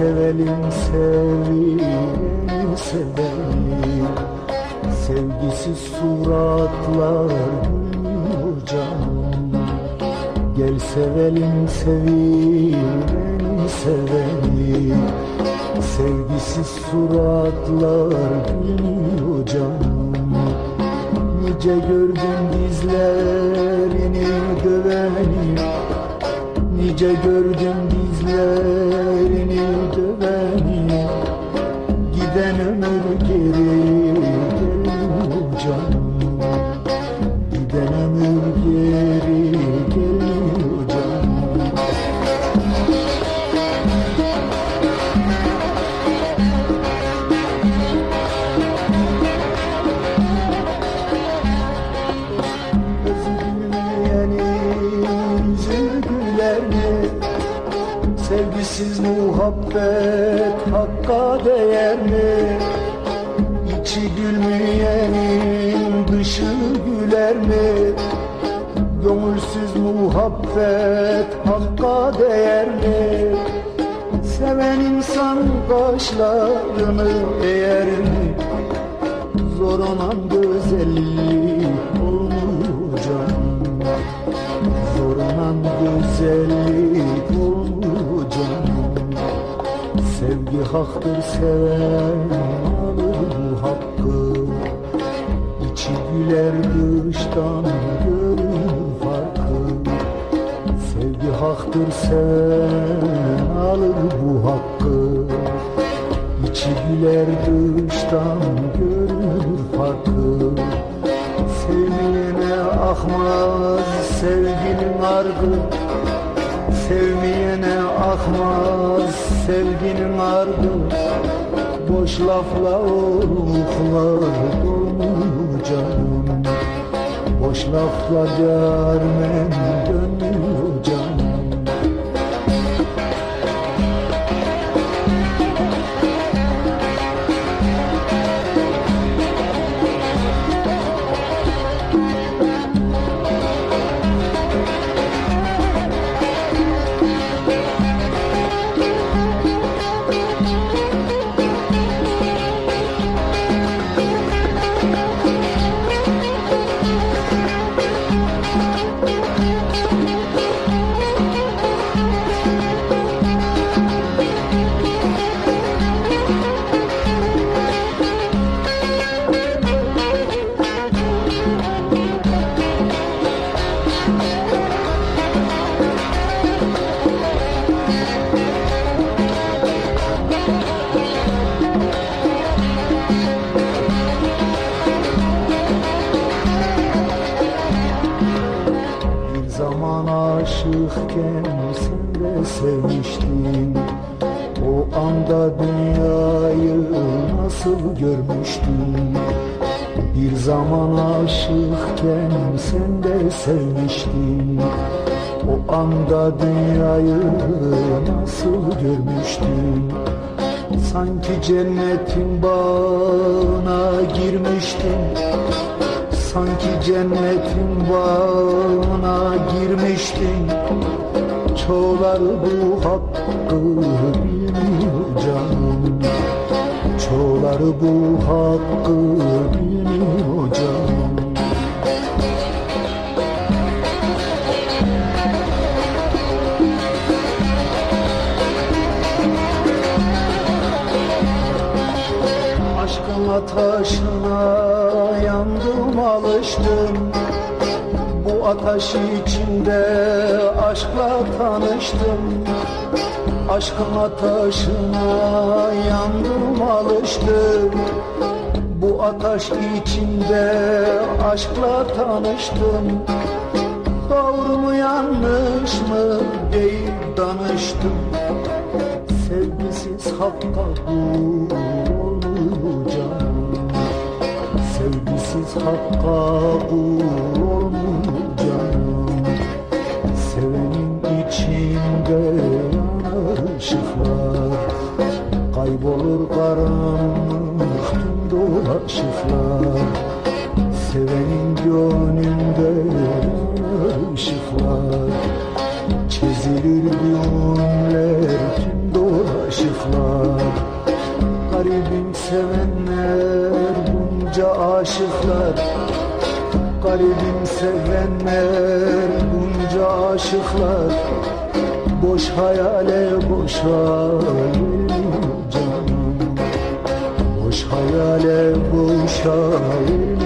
sevelim sevelim sevelim Sevgisiz suratlar gülmüyor canım. Gel sevelim sevelim sevelim Sevgisiz suratlar gülmüyor canım. Nice gördüm dizlerini döveni Nice gördüm dizlerini döveni Giden ömür geri muhabbet hakka değer mi? İçi gülmeyenin dışı güler mi? Gönülsüz muhabbet hakka değer mi? Seven insan kaşlarını eğer mi? Zor olan güzellik haktır seven alır bu hakkı İçi güler dıştan görür farkı. Sevgi haktır seven alır bu hakkı. İçi güler dıştan görür farkı. Sevmeyene akmaz sevginin ardı Sevmeyene akmaz sevginin ardı Boş lafla oluklar dolmuyor canım. Boş lafla dermen aşıkken sen de sevmiştin O anda dünyayı nasıl görmüştün Bir zaman aşıkken sen de sevmiştin. O anda dünyayı nasıl görmüştün Sanki cennetin bağına girmiştin Sanki cennetin bağına girmiştin. Çoğlar bu hakkı bilmiyor canım. Çoğlar bu hakkı bilmiyor canım. Aşkın ateşine yandım alıştım. Bu ateş içinde aşkla tanıştım. Aşkın ateşine yandım alıştım. Bu ateş içinde aşkla tanıştım. Doğru mu yanlış mı deyip danıştım. Sevgisiz hakka kul hakka olmuyor canım Sevenin içinde ışıklar Kaybolur karanlık tüm dolaşıklar Sevenin gönlünde ışıklar Çizilir günler tüm dolaşıklar aşıklar. Garibim sevenler bunca aşıklar Garibim sevenler bunca aşıklar Boş hayale boşa vermiyor canım. Boş hayale boşa vermiyor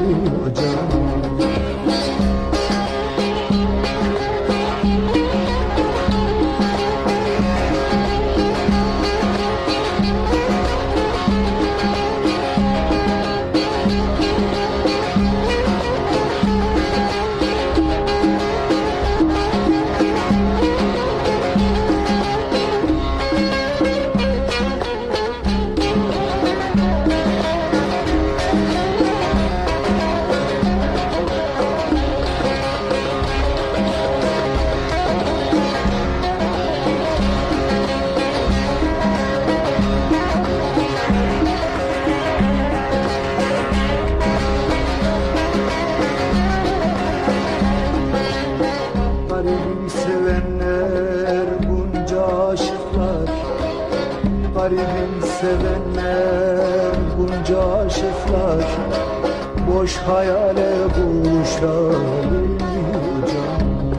Boş hayale boşa vermiyor canım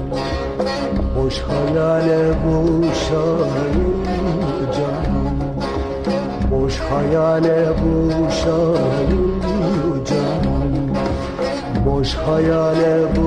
Boş hayale boşa vermiyor canım Boş hayale boşa vermiyor canım Boş hayale boşa vermiyor